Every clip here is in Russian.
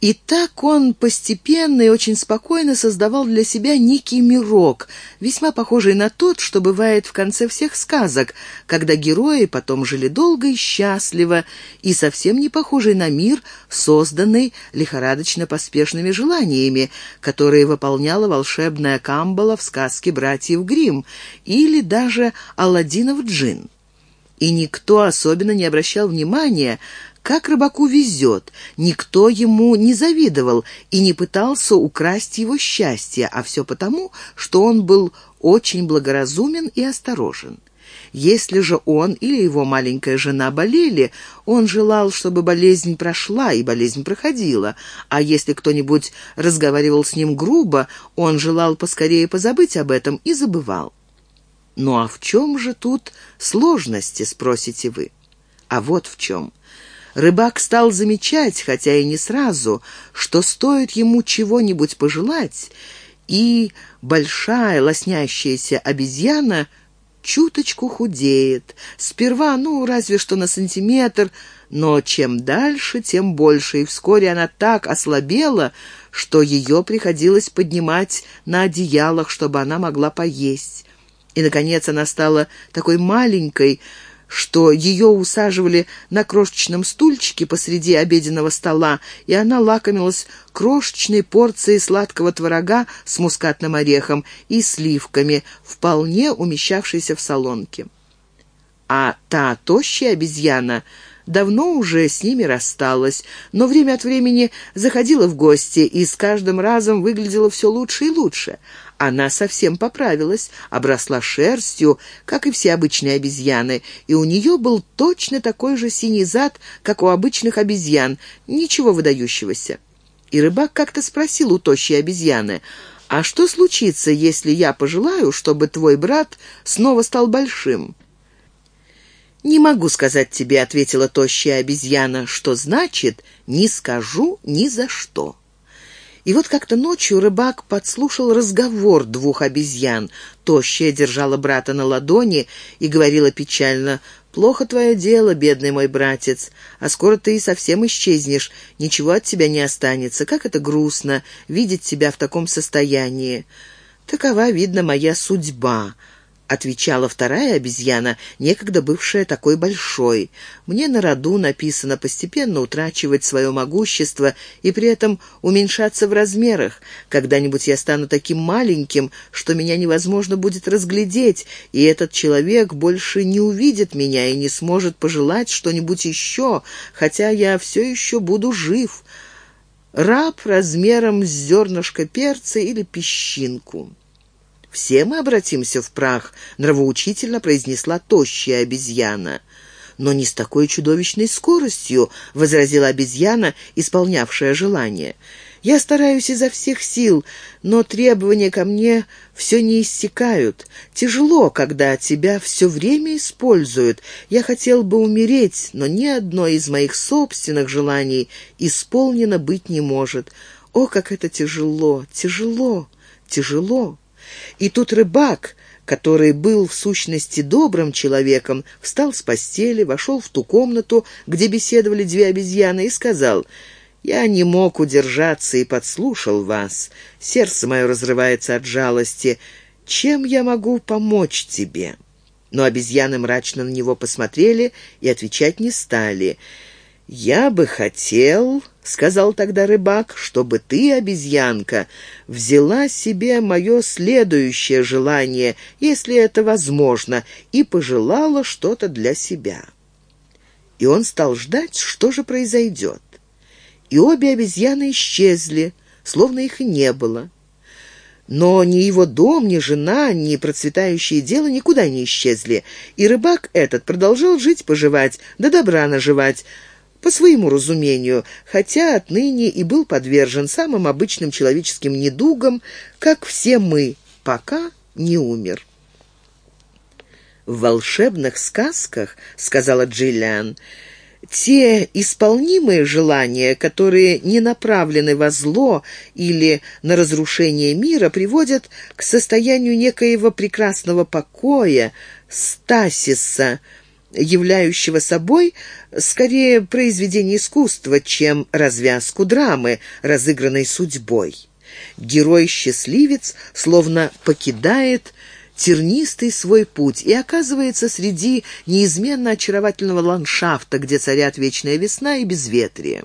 И так он постепенно и очень спокойно создавал для себя некий мирок, весьма похожий на тот, что бывает в конце всех сказок, когда герои потом жили долго и счастливо, и совсем не похожий на мир, созданный лихорадочно-поспешными желаниями, которые выполняла волшебная Камбала в сказке «Братьев Гримм» или даже «Аладдинов джин». И никто особенно не обращал внимания, как рыбаку везет, никто ему не завидовал и не пытался украсть его счастье, а все потому, что он был очень благоразумен и осторожен. Если же он или его маленькая жена болели, он желал, чтобы болезнь прошла, и болезнь проходила. А если кто-нибудь разговаривал с ним грубо, он желал поскорее позабыть об этом и забывал. «Ну а в чем же тут сложности?» — спросите вы. А вот в чем. Рыбак стал замечать, хотя и не сразу, что стоит ему чего-нибудь пожелать, и большая лоснящаяся обезьяна чуточку худеет. Сперва, ну, разве что на сантиметр, но чем дальше, тем больше, и вскоре она так ослабела, что ее приходилось поднимать на одеялах, чтобы она могла поесть. И, наконец, она стала такой маленькой, что ее усаживали на крошечном стульчике посреди обеденного стола, и она лакомилась крошечной порцией сладкого творога с мускатным орехом и сливками, вполне умещавшейся в солонке. А та тощая обезьяна давно уже с ними рассталась, но время от времени заходила в гости и с каждым разом выглядела все лучше и лучше — она совсем поправилась, обросла шерстью, как и все обычные обезьяны, и у нее был точно такой же синий зад, как у обычных обезьян, ничего выдающегося. И рыбак как-то спросил у тощей обезьяны, «А что случится, если я пожелаю, чтобы твой брат снова стал большим?» «Не могу сказать тебе», — ответила тощая обезьяна, «что значит «не скажу ни за что». И вот как-то ночью рыбак подслушал разговор двух обезьян. Тощая держала брата на ладони и говорила печально, «Плохо твое дело, бедный мой братец, а скоро ты и совсем исчезнешь, ничего от тебя не останется. Как это грустно, видеть тебя в таком состоянии. Такова, видно, моя судьба» отвечала вторая обезьяна, некогда бывшая такой большой. «Мне на роду написано постепенно утрачивать свое могущество и при этом уменьшаться в размерах. Когда-нибудь я стану таким маленьким, что меня невозможно будет разглядеть, и этот человек больше не увидит меня и не сможет пожелать что-нибудь еще, хотя я все еще буду жив. Раб размером с зернышко перца или песчинку». «Все мы обратимся в прах», — нравоучительно произнесла тощая обезьяна. «Но не с такой чудовищной скоростью», — возразила обезьяна, исполнявшая желание. «Я стараюсь изо всех сил, но требования ко мне все не иссякают. Тяжело, когда тебя все время используют. Я хотел бы умереть, но ни одно из моих собственных желаний исполнено быть не может. О, как это тяжело, тяжело, тяжело!» И тут рыбак, который был в сущности добрым человеком, встал с постели, вошел в ту комнату, где беседовали две обезьяны, и сказал «Я не мог удержаться и подслушал вас. Сердце мое разрывается от жалости. Чем я могу помочь тебе?» Но обезьяны мрачно на него посмотрели и отвечать не стали. «Я бы хотел, — сказал тогда рыбак, — чтобы ты, обезьянка, взяла себе мое следующее желание, если это возможно, и пожелала что-то для себя». И он стал ждать, что же произойдет. И обе обезьяны исчезли, словно их не было. Но ни его дом, ни жена, ни процветающее дело никуда не исчезли, и рыбак этот продолжал жить-поживать, да добра наживать, по своему разумению, хотя отныне и был подвержен самым обычным человеческим недугам, как все мы, пока не умер. «В волшебных сказках, — сказала Джиллиан, — те исполнимые желания, которые не направлены во зло или на разрушение мира, приводят к состоянию некоего прекрасного покоя, стасиса, являющего собой скорее произведение искусства, чем развязку драмы, разыгранной судьбой. Герой-счастливец словно покидает тернистый свой путь и оказывается среди неизменно очаровательного ландшафта, где царят вечная весна и безветрие.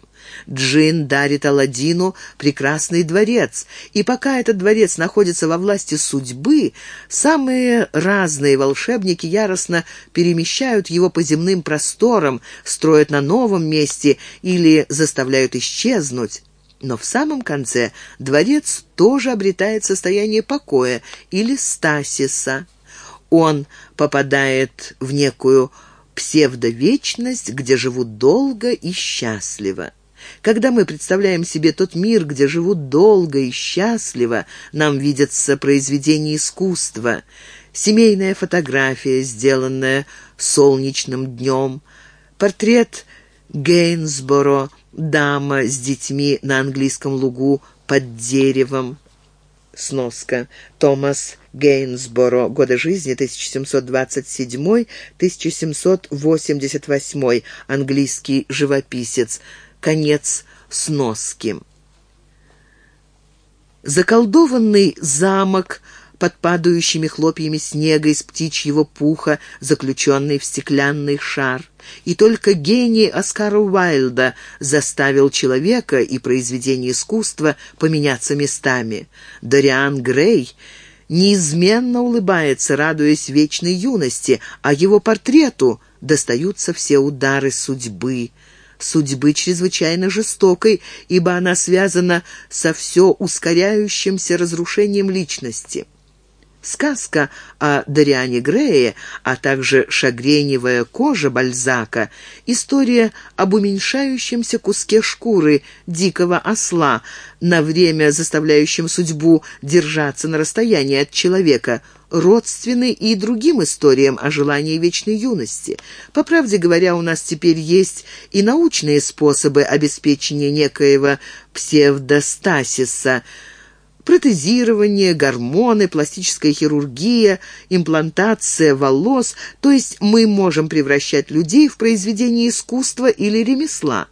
Джин дарит Аладдину прекрасный дворец, и пока этот дворец находится во власти судьбы, самые разные волшебники яростно перемещают его по земным просторам, строят на новом месте или заставляют исчезнуть. Но в самом конце дворец тоже обретает состояние покоя или стасиса. Он попадает в некую псевдовечность, где живут долго и счастливо. Когда мы представляем себе тот мир, где живут долго и счастливо, нам видятся произведения искусства, семейная фотография, сделанная солнечным днем, портрет Гейнсборо, дама с детьми на английском лугу под деревом. Сноска. Томас Гейнсборо. Годы жизни 1727-1788. Английский живописец. Конец сноски. Заколдованный замок под падающими хлопьями снега из птичьего пуха, заключенный в стеклянный шар. И только гений Оскара Уайльда заставил человека и произведение искусства поменяться местами. Дориан Грей неизменно улыбается, радуясь вечной юности, а его портрету достаются все удары судьбы судьбы чрезвычайно жестокой, ибо она связана со все ускоряющимся разрушением личности. Сказка о Дариане Грее, а также шагреневая кожа Бальзака, история об уменьшающемся куске шкуры дикого осла, на время заставляющем судьбу держаться на расстоянии от человека, родственны и другим историям о желании вечной юности. По правде говоря, у нас теперь есть и научные способы обеспечения некоего псевдостасиса – протезирование, гормоны, пластическая хирургия, имплантация волос, то есть мы можем превращать людей в произведение искусства или ремесла.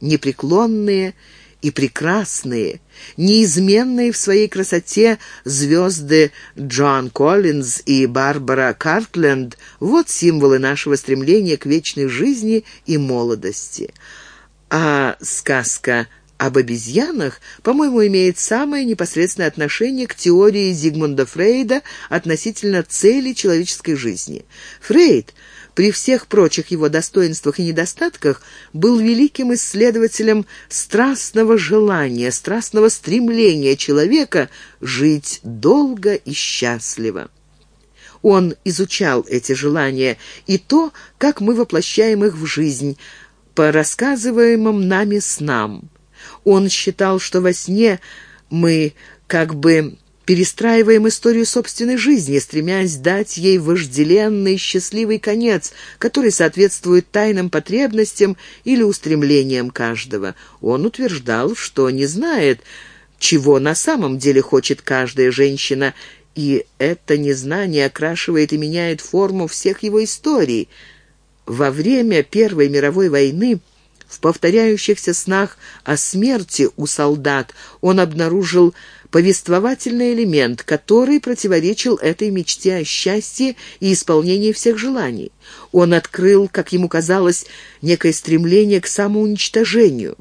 Непреклонные и прекрасные, неизменные в своей красоте звезды Джон Коллинз и Барбара Картленд – вот символы нашего стремления к вечной жизни и молодости. А сказка об обезьянах, по-моему, имеет самое непосредственное отношение к теории Зигмунда Фрейда относительно цели человеческой жизни. Фрейд, при всех прочих его достоинствах и недостатках, был великим исследователем страстного желания, страстного стремления человека жить долго и счастливо. Он изучал эти желания и то, как мы воплощаем их в жизнь, по рассказываемым нами снам. Он считал, что во сне мы как бы перестраиваем историю собственной жизни, стремясь дать ей вожделенный счастливый конец, который соответствует тайным потребностям или устремлениям каждого. Он утверждал, что не знает, чего на самом деле хочет каждая женщина, и это незнание окрашивает и меняет форму всех его историй. Во время Первой мировой войны в повторяющихся снах о смерти у солдат он обнаружил повествовательный элемент, который противоречил этой мечте о счастье и исполнении всех желаний. Он открыл, как ему казалось, некое стремление к самоуничтожению.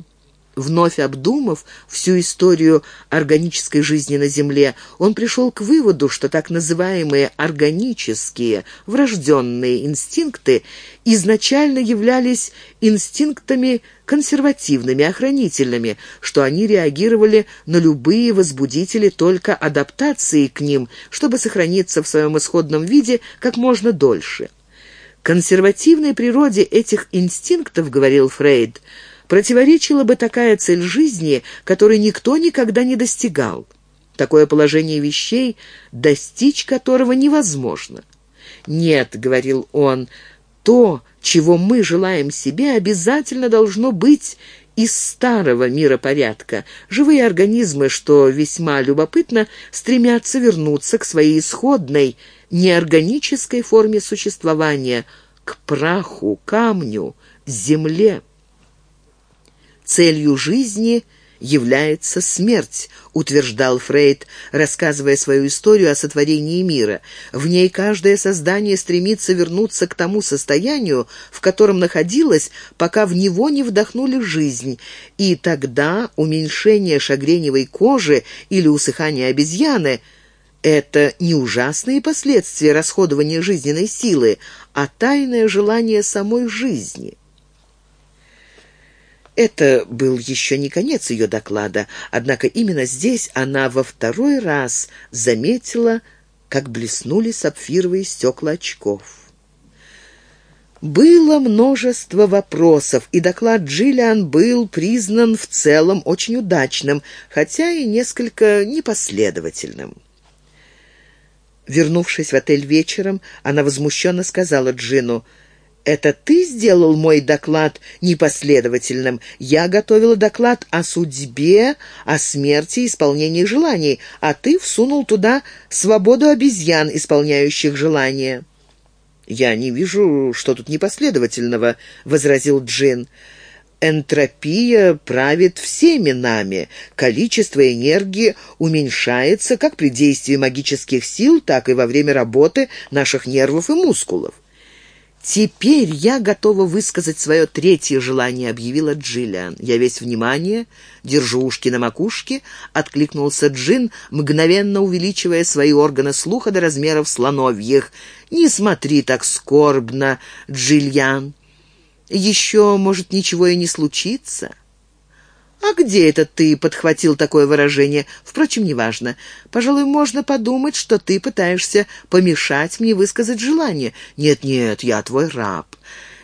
Вновь обдумав всю историю органической жизни на Земле, он пришел к выводу, что так называемые органические, врожденные инстинкты изначально являлись инстинктами консервативными, охранительными, что они реагировали на любые возбудители только адаптации к ним, чтобы сохраниться в своем исходном виде как можно дольше. Консервативной природе этих инстинктов, говорил Фрейд, – противоречила бы такая цель жизни, которой никто никогда не достигал. Такое положение вещей, достичь которого невозможно. «Нет», — говорил он, — «то, чего мы желаем себе, обязательно должно быть из старого миропорядка. Живые организмы, что весьма любопытно, стремятся вернуться к своей исходной, неорганической форме существования, к праху, камню, земле. Целью жизни — является смерть, утверждал Фрейд, рассказывая свою историю о сотворении мира. В ней каждое создание стремится вернуться к тому состоянию, в котором находилось, пока в него не вдохнули жизнь, и тогда уменьшение шагреневой кожи или усыхание обезьяны – это не ужасные последствия расходования жизненной силы, а тайное желание самой жизни – это был еще не конец ее доклада, однако именно здесь она во второй раз заметила, как блеснули сапфировые стекла очков. Было множество вопросов, и доклад Джиллиан был признан в целом очень удачным, хотя и несколько непоследовательным. Вернувшись в отель вечером, она возмущенно сказала Джину — это ты сделал мой доклад непоследовательным. Я готовила доклад о судьбе, о смерти исполнении желаний, а ты всунул туда свободу обезьян, исполняющих желания». «Я не вижу, что тут непоследовательного», — возразил Джин. Энтропия правит всеми нами. Количество энергии уменьшается как при действии магических сил, так и во время работы наших нервов и мускулов. «Теперь я готова высказать свое третье желание», — объявила Джиллиан. «Я весь внимание, держу ушки на макушке», — откликнулся Джин, мгновенно увеличивая свои органы слуха до размеров слоновьих. «Не смотри так скорбно, Джиллиан. Еще, может, ничего и не случится». «А где это ты?» — подхватил такое выражение. «Впрочем, неважно. Пожалуй, можно подумать, что ты пытаешься помешать мне высказать желание. Нет-нет, я твой раб».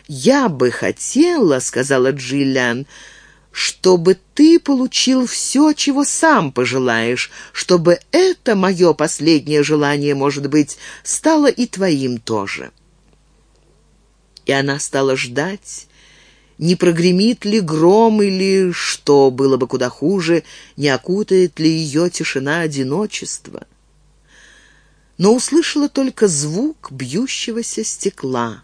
«Я бы хотела», — сказала Джиллиан, — «чтобы ты получил все, чего сам пожелаешь, чтобы это мое последнее желание, может быть, стало и твоим тоже». И она стала ждать, не прогремит ли гром или, что было бы куда хуже, не окутает ли ее тишина одиночества. Но услышала только звук бьющегося стекла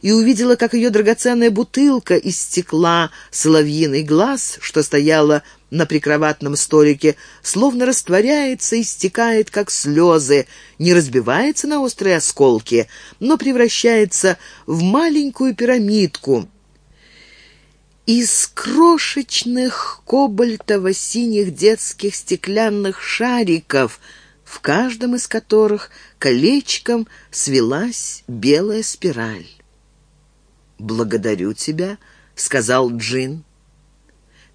и увидела, как ее драгоценная бутылка из стекла, соловьиный глаз, что стояла на прикроватном столике, словно растворяется и стекает, как слезы, не разбивается на острые осколки, но превращается в маленькую пирамидку, из крошечных кобальтово-синих детских стеклянных шариков, в каждом из которых колечком свелась белая спираль. «Благодарю тебя», — сказал Джин.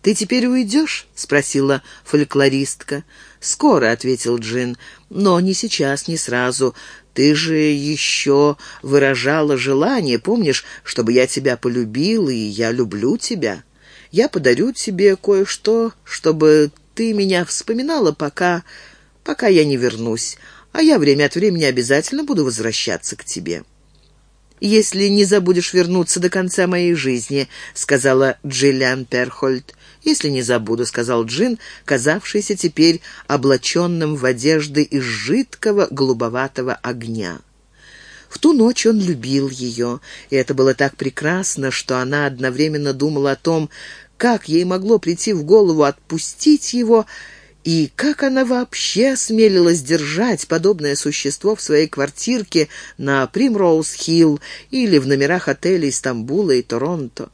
«Ты теперь уйдешь?» — спросила фольклористка. «Скоро», — ответил Джин, — «но не сейчас, не сразу. Ты же еще выражала желание, помнишь, чтобы я тебя полюбил, и я люблю тебя. Я подарю тебе кое-что, чтобы ты меня вспоминала, пока... пока я не вернусь, а я время от времени обязательно буду возвращаться к тебе». «Если не забудешь вернуться до конца моей жизни», — сказала Джиллиан Перхольд. «Если не забуду», — сказал Джин, казавшийся теперь облаченным в одежды из жидкого голубоватого огня. В ту ночь он любил ее, и это было так прекрасно, что она одновременно думала о том, как ей могло прийти в голову отпустить его, и как она вообще осмелилась держать подобное существо в своей квартирке на Примроуз-Хилл или в номерах отелей Стамбула и Торонто.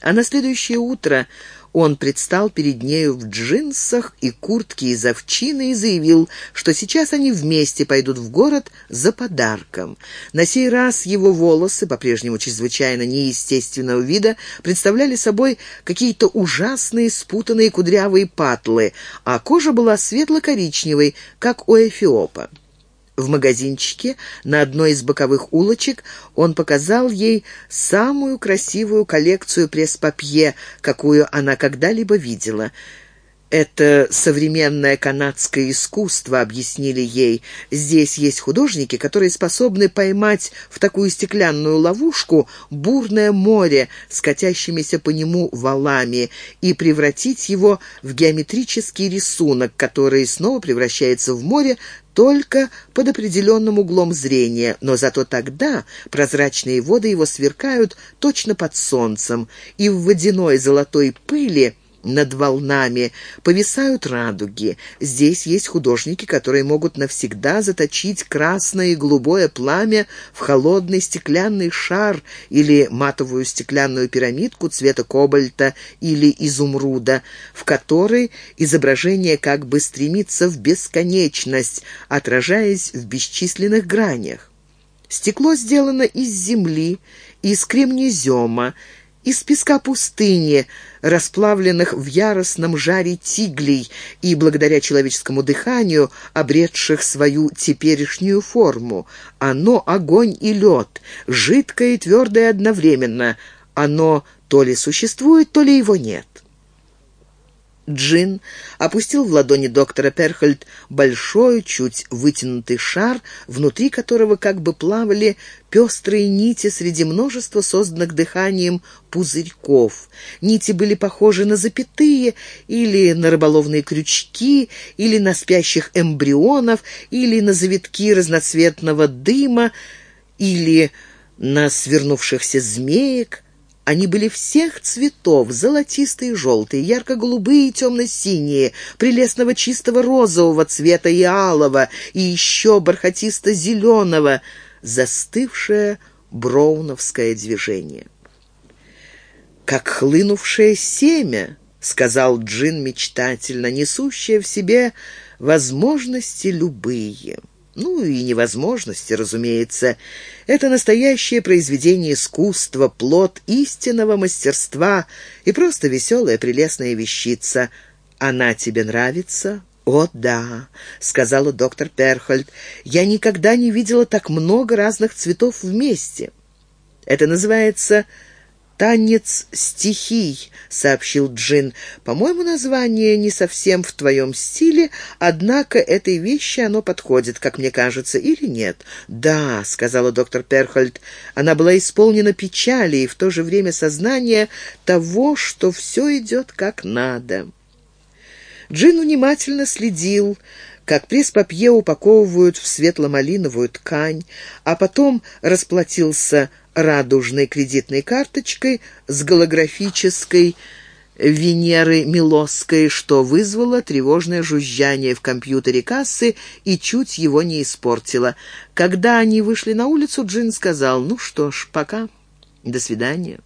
А на следующее утро он предстал перед нею в джинсах и куртке из овчины и заявил, что сейчас они вместе пойдут в город за подарком. На сей раз его волосы, по-прежнему чрезвычайно неестественного вида, представляли собой какие-то ужасные спутанные кудрявые патлы, а кожа была светло-коричневой, как у эфиопа. В магазинчике на одной из боковых улочек он показал ей самую красивую коллекцию пресс-папье, какую она когда-либо видела — «Это современное канадское искусство», — объяснили ей. «Здесь есть художники, которые способны поймать в такую стеклянную ловушку бурное море с катящимися по нему валами и превратить его в геометрический рисунок, который снова превращается в море только под определенным углом зрения, но зато тогда прозрачные воды его сверкают точно под солнцем, и в водяной золотой пыли над волнами повисают радуги. Здесь есть художники, которые могут навсегда заточить красное и голубое пламя в холодный стеклянный шар или матовую стеклянную пирамидку цвета кобальта или изумруда, в которой изображение как бы стремится в бесконечность, отражаясь в бесчисленных гранях. Стекло сделано из земли, из кремнезема, из песка пустыни, расплавленных в яростном жаре тиглей и, благодаря человеческому дыханию, обретших свою теперешнюю форму. Оно — огонь и лед, жидкое и твердое одновременно. Оно то ли существует, то ли его нет. Джин опустил в ладони доктора Перхольд большой, чуть вытянутый шар, внутри которого как бы плавали пестрые нити среди множества созданных дыханием пузырьков. Нити были похожи на запятые или на рыболовные крючки, или на спящих эмбрионов, или на завитки разноцветного дыма, или на свернувшихся змеек. Они были всех цветов, золотистые, желтые, ярко-голубые и темно-синие, прелестного чистого розового цвета и алого, и еще бархатисто-зеленого, застывшее броуновское движение. «Как хлынувшее семя», — сказал Джин мечтательно, несущее в себе возможности любые. Ну и невозможности, разумеется. Это настоящее произведение искусства, плод истинного мастерства и просто веселая прелестная вещица. Она тебе нравится? «О, да», — сказала доктор Перхольд, — «я никогда не видела так много разных цветов вместе. Это называется «Танец стихий», — сообщил Джин. «По-моему, название не совсем в твоем стиле, однако этой вещи оно подходит, как мне кажется, или нет?» «Да», — сказала доктор Перхольд, — «она была исполнена печали и в то же время сознания того, что все идет как надо». Джин внимательно следил, как пресс-папье упаковывают в светло-малиновую ткань, а потом расплатился радужной кредитной карточкой с голографической Венеры Милосской, что вызвало тревожное жужжание в компьютере кассы и чуть его не испортило. Когда они вышли на улицу, Джин сказал, «Ну что ж, пока. До свидания».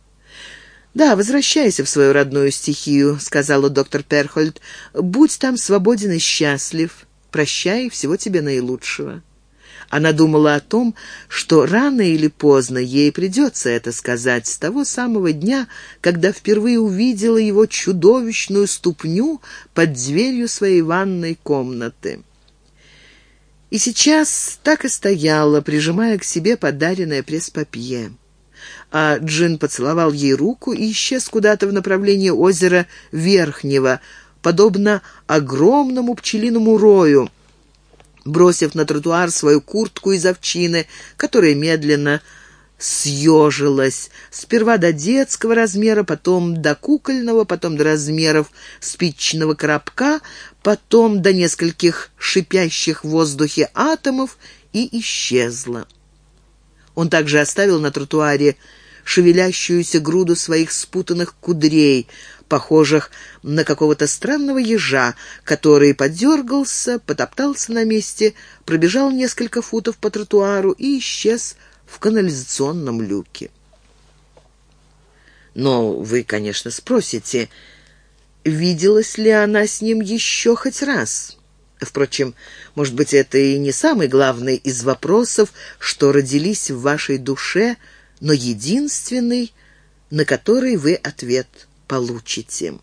«Да, возвращайся в свою родную стихию», — сказала доктор Перхольд. «Будь там свободен и счастлив. Прощай, всего тебе наилучшего». Она думала о том, что рано или поздно ей придется это сказать с того самого дня, когда впервые увидела его чудовищную ступню под дверью своей ванной комнаты. И сейчас так и стояла, прижимая к себе подаренное пресс-папье. А Джин поцеловал ей руку и исчез куда-то в направлении озера Верхнего, подобно огромному пчелиному рою, бросив на тротуар свою куртку из овчины, которая медленно съежилась, сперва до детского размера, потом до кукольного, потом до размеров спичного коробка, потом до нескольких шипящих в воздухе атомов и исчезла. Он также оставил на тротуаре шевелящуюся груду своих спутанных кудрей, похожих на какого-то странного ежа, который подергался, потоптался на месте, пробежал несколько футов по тротуару и исчез в канализационном люке. Но вы, конечно, спросите, виделась ли она с ним еще хоть раз? Впрочем, может быть, это и не самый главный из вопросов, что родились в вашей душе, но единственный, на который вы ответ получите.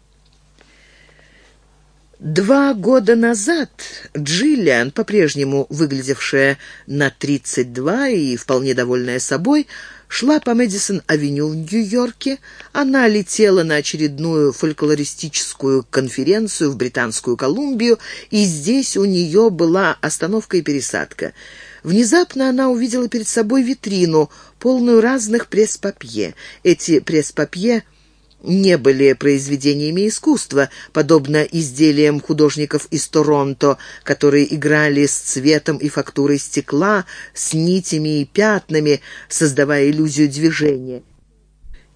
Два года назад Джиллиан, по-прежнему выглядевшая на 32 и вполне довольная собой, шла по Мэдисон-авеню в Нью-Йорке. Она летела на очередную фольклористическую конференцию в Британскую Колумбию, и здесь у нее была остановка и пересадка. Внезапно она увидела перед собой витрину, полную разных пресс-папье. Эти пресс-папье не были произведениями искусства, подобно изделиям художников из Торонто, которые играли с цветом и фактурой стекла, с нитями и пятнами, создавая иллюзию движения.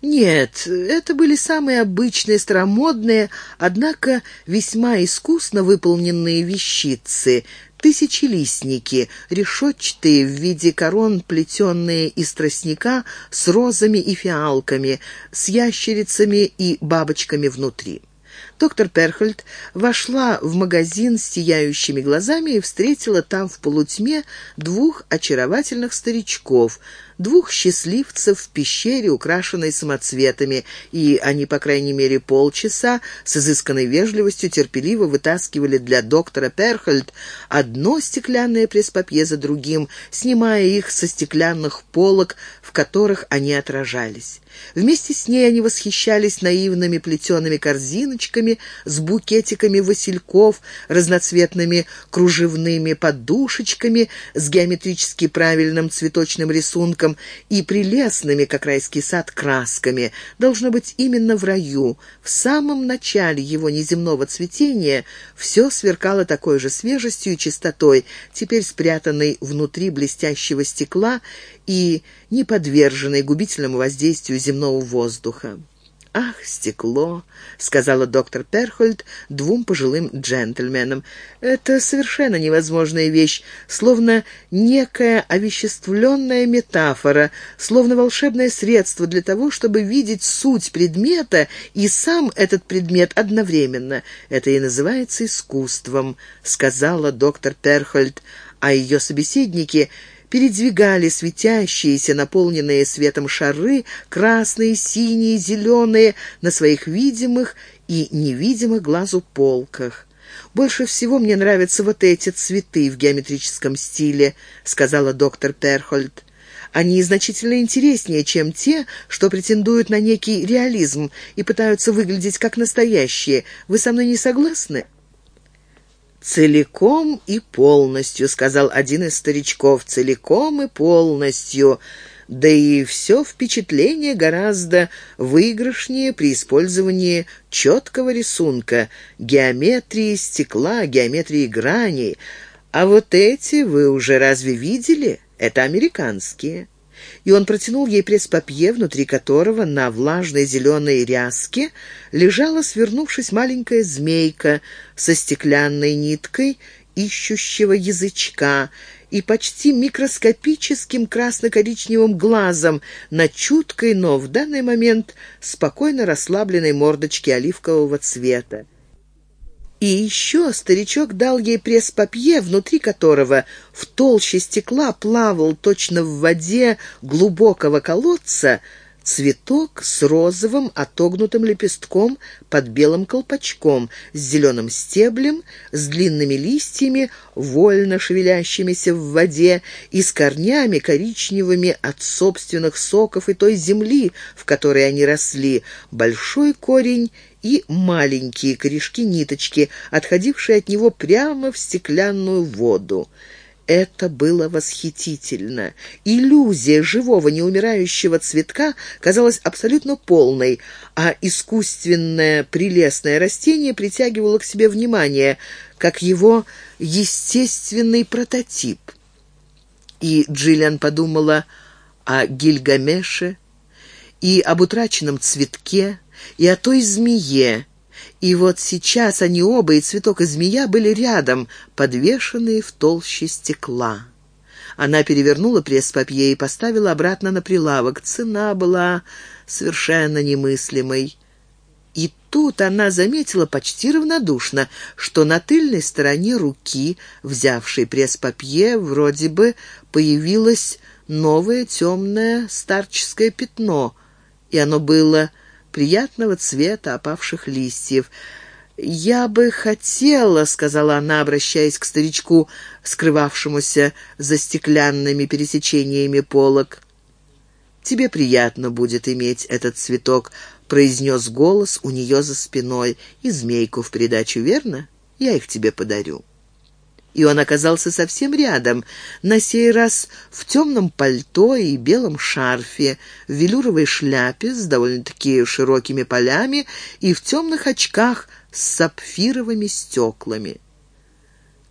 Нет, это были самые обычные, старомодные, однако весьма искусно выполненные вещицы, тысячелистники, решетчатые в виде корон, плетенные из тростника с розами и фиалками, с ящерицами и бабочками внутри. Доктор Перхольд вошла в магазин с сияющими глазами и встретила там в полутьме двух очаровательных старичков — двух счастливцев в пещере, украшенной самоцветами, и они, по крайней мере, полчаса с изысканной вежливостью терпеливо вытаскивали для доктора Перхольд одно стеклянное преспапье за другим, снимая их со стеклянных полок, в которых они отражались. Вместе с ней они восхищались наивными плетеными корзиночками с букетиками васильков, разноцветными кружевными подушечками с геометрически правильным цветочным рисунком и прелестными, как райский сад, красками. Должно быть, именно в раю, в самом начале его неземного цветения, все сверкало такой же свежестью и чистотой, теперь спрятанной внутри блестящего стекла и не подверженной губительному воздействию земного воздуха. «Ах, стекло!» — сказала доктор Перхольд двум пожилым джентльменам. «Это совершенно невозможная вещь, словно некая овеществленная метафора, словно волшебное средство для того, чтобы видеть суть предмета и сам этот предмет одновременно. Это и называется искусством», — сказала доктор Перхольд, а ее собеседники — передвигали светящиеся, наполненные светом шары, красные, синие, зеленые, на своих видимых и невидимых глазу полках. «Больше всего мне нравятся вот эти цветы в геометрическом стиле», — сказала доктор Перхольд. «Они значительно интереснее, чем те, что претендуют на некий реализм и пытаются выглядеть как настоящие. Вы со мной не согласны?» «Целиком и полностью», — сказал один из старичков, — «целиком и полностью». Да и все впечатление гораздо выигрышнее при использовании четкого рисунка, геометрии стекла, геометрии граней. А вот эти вы уже разве видели? Это американские и он протянул ей пресс-папье, внутри которого на влажной зеленой ряске лежала, свернувшись, маленькая змейка со стеклянной ниткой ищущего язычка и почти микроскопическим красно-коричневым глазом на чуткой, но в данный момент спокойно расслабленной мордочке оливкового цвета. И еще старичок дал ей пресс-папье, внутри которого в толще стекла плавал точно в воде глубокого колодца цветок с розовым отогнутым лепестком под белым колпачком, с зеленым стеблем, с длинными листьями, вольно шевелящимися в воде, и с корнями коричневыми от собственных соков и той земли, в которой они росли, большой корень и маленькие корешки-ниточки, отходившие от него прямо в стеклянную воду. Это было восхитительно. Иллюзия живого неумирающего цветка казалась абсолютно полной, а искусственное прелестное растение притягивало к себе внимание, как его естественный прототип. И Джиллиан подумала о Гильгамеше и об утраченном цветке, и о той змее. И вот сейчас они оба, и цветок, и змея, были рядом, подвешенные в толще стекла. Она перевернула пресс-папье и поставила обратно на прилавок. Цена была совершенно немыслимой. И тут она заметила почти равнодушно, что на тыльной стороне руки, взявшей пресс-папье, вроде бы появилось новое темное старческое пятно, и оно было приятного цвета опавших листьев. «Я бы хотела», — сказала она, обращаясь к старичку, скрывавшемуся за стеклянными пересечениями полок. «Тебе приятно будет иметь этот цветок», — произнес голос у нее за спиной. «И змейку в придачу, верно? Я их тебе подарю». И он оказался совсем рядом, на сей раз в темном пальто и белом шарфе, в велюровой шляпе с довольно-таки широкими полями и в темных очках с сапфировыми стеклами.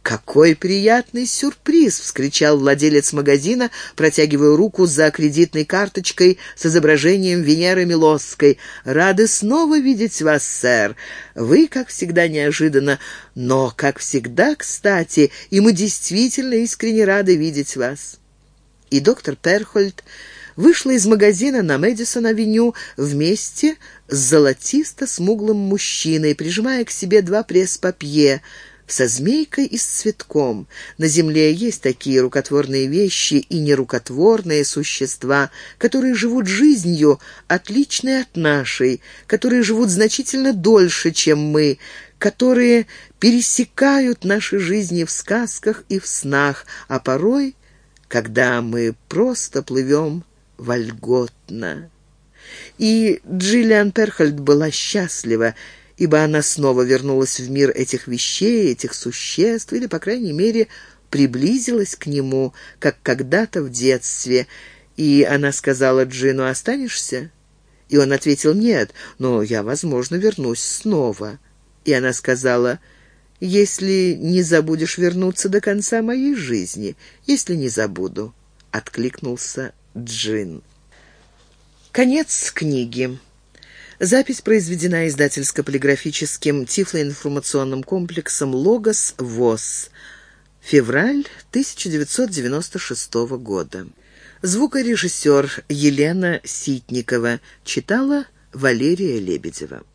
«Какой приятный сюрприз!» — вскричал владелец магазина, протягивая руку за кредитной карточкой с изображением Венеры Милосской. «Рады снова видеть вас, сэр. Вы, как всегда, неожиданно, но, как всегда, кстати, и мы действительно искренне рады видеть вас». И доктор Перхольд вышла из магазина на Мэдисон-авеню вместе с золотисто-смуглым мужчиной, прижимая к себе два пресс-папье — со змейкой и с цветком. На земле есть такие рукотворные вещи и нерукотворные существа, которые живут жизнью, отличной от нашей, которые живут значительно дольше, чем мы, которые пересекают наши жизни в сказках и в снах, а порой, когда мы просто плывем вольготно. И Джиллиан Перхольд была счастлива, ибо она снова вернулась в мир этих вещей, этих существ, или, по крайней мере, приблизилась к нему, как когда-то в детстве. И она сказала Джину, «Останешься?» И он ответил, «Нет, но я, возможно, вернусь снова». И она сказала, «Если не забудешь вернуться до конца моей жизни, если не забуду», — откликнулся Джин. Конец книги. Запись произведена издательско-полиграфическим тифлоинформационным комплексом «Логос ВОЗ». Февраль 1996 года. Звукорежиссер Елена Ситникова. Читала Валерия Лебедева.